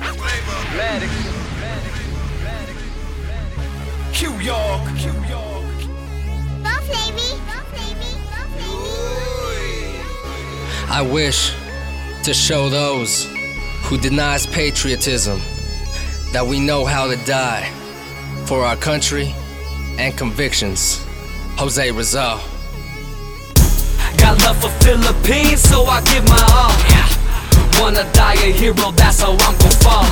Maddox. Q York. Q York. Both lady. Both lady. Both lady. I wish to show those who denies patriotism that we know how to die for our country and convictions. Jose Rizal. Got love for Philippines, so I give my all. Wanna die a hero, that's how I'm gon' fall.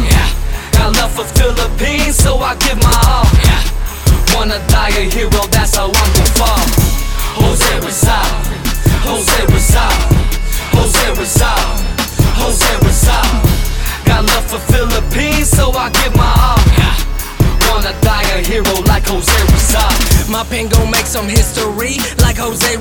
Got love for Philippines, so I give my all. Wanna die a hero, that's how I'm gon' fall. Jose Rizal, Jose Rizal, Jose Rizal, Jose Rizal. Got love for Philippines, so I give my all. Wanna die a hero like Jose Rizal. My pen gon' make some history like Jose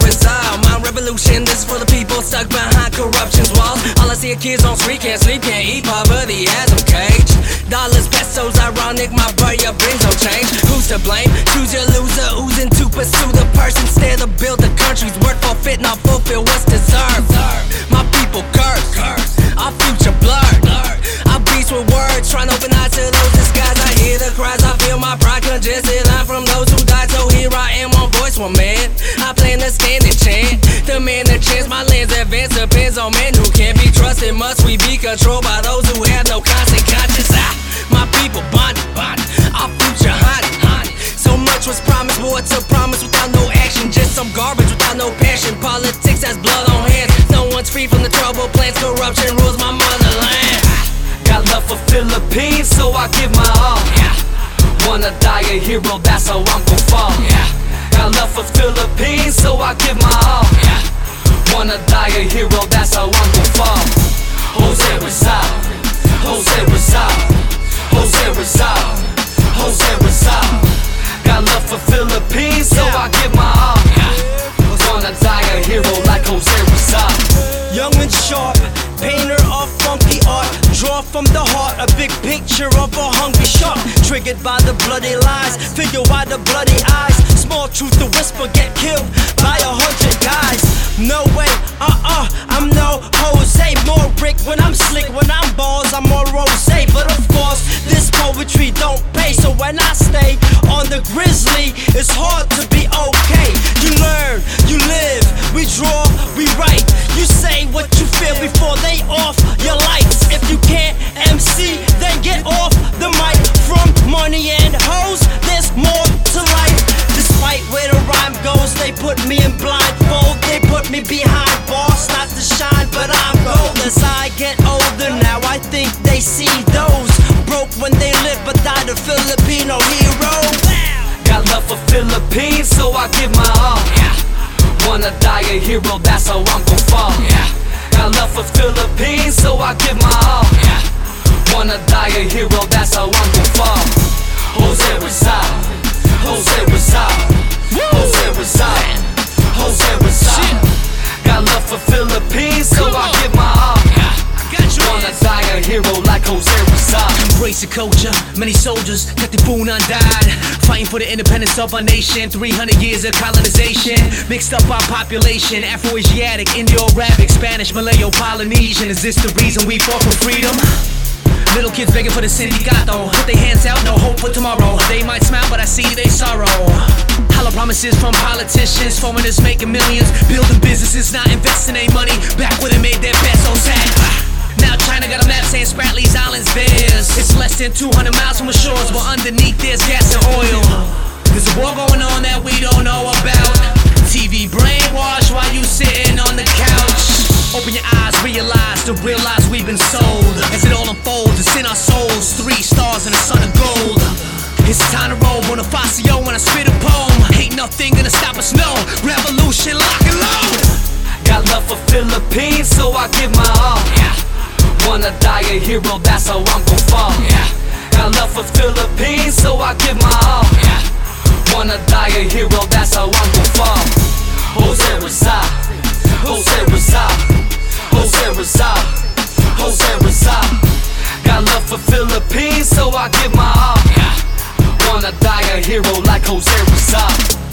Are kids on street, can't sleep, can't eat, poverty has them caged. Dollars, pesos, ironic, my barrier brings no change. Who's to blame? Choose your loser, oozing to pursue the person. Stare to build the country's worth, forfeit, not fulfill what's deserved. My people curse, our future blurred. I beast with words, trying to open eyes to those disguised. I hear the cries, I feel my pride congested. I'm from those who died, so here I am, one voice, one man. I plan to stand and chant, demand a chance. My lands advance depends on men who can't. Must we be controlled by those who have no constant conscience? Ah, my people bonded, bonded, our future haunted, haunted. So much was promised, more a promise without no action. Just some garbage without no passion. Politics has blood on hands. No one's free from the trouble plans. Corruption rules my motherland. Got love for Philippines, so I give my all. Wanna die a hero, that's how I'm gon' fall. Yeah. Got love for Philippines, so I give my all. Wanna die a hero, that's how I'm gon' fall. Jose Rizal, Jose Rizal, Jose Rizal, Jose Rizal. Got love for Philippines, so I give my all. Wanna die a hero like Jose Rizal. Young and sharp, painter of funky art. Draw from the heart a big picture of a hungry shark. Triggered by the bloody lies, figure why the bloody eyes. Small truth to whisper, get killed they see those broke when they live, but died a Filipino hero. Got love for Philippines, so I give my all. Wanna die a hero, that's how I'm gon' fall. Got love for Philippines, so I give my all. Wanna die a hero, that's how I'm gon' fall. Jose Rizal, like Jose Rizal. Embrace the culture, many soldiers, Katipunan died. Fighting for the independence of our nation. 300 years of colonization. Mixed up our population. Afro-Asiatic, Indo-Arabic, Spanish, Malayo, Polynesian. Is this the reason we fought for freedom? Little kids begging for the sindicato Put their hands out, no hope for tomorrow. They might smile, but I see they sorrow. Hollow promises from politicians. Foreigners making millions. Building businesses, not investing their money. Back when they made their pesos at now China got a map saying Spratly's Island's theirs. It's less than 200 miles from the shores, but underneath there's gas and oil. There's a war going on that we don't know about. TV brainwash while you sitting on the couch. Open your eyes, realize to realize we've been sold. As it all unfolds, it's in our souls. Three stars and a sun of gold. It's time to roll Bonifacio when I spit a a hero, that's how I'm gon' fall. Got love for Philippines, so I give my all. Wanna die a hero, that's how I'm gon' fall. Jose Rizal, Jose Rizal, Jose Rizal, Jose Rizal. Got love for Philippines, so I give my all. Wanna die a hero like Jose Rizal.